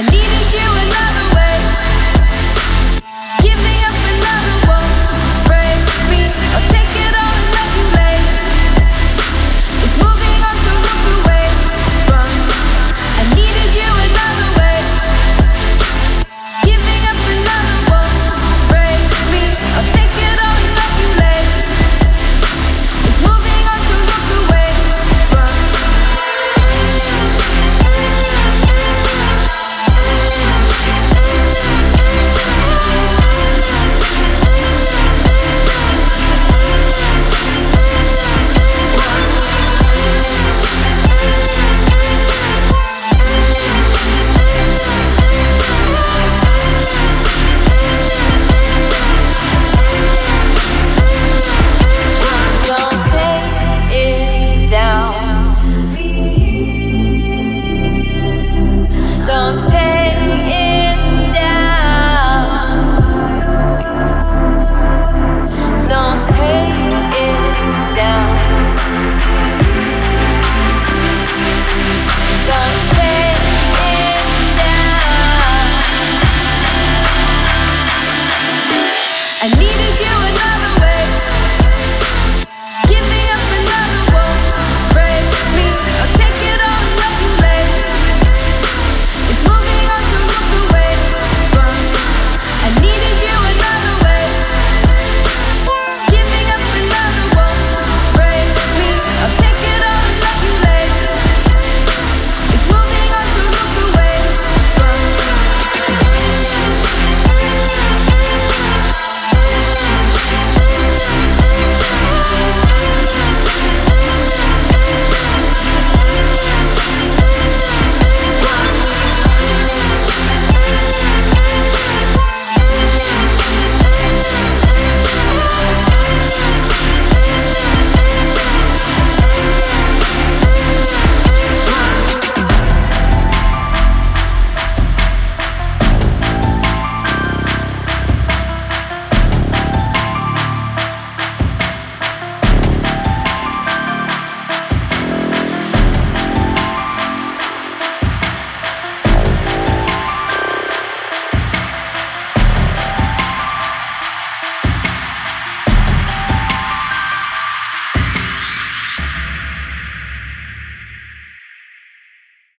I needed you enough.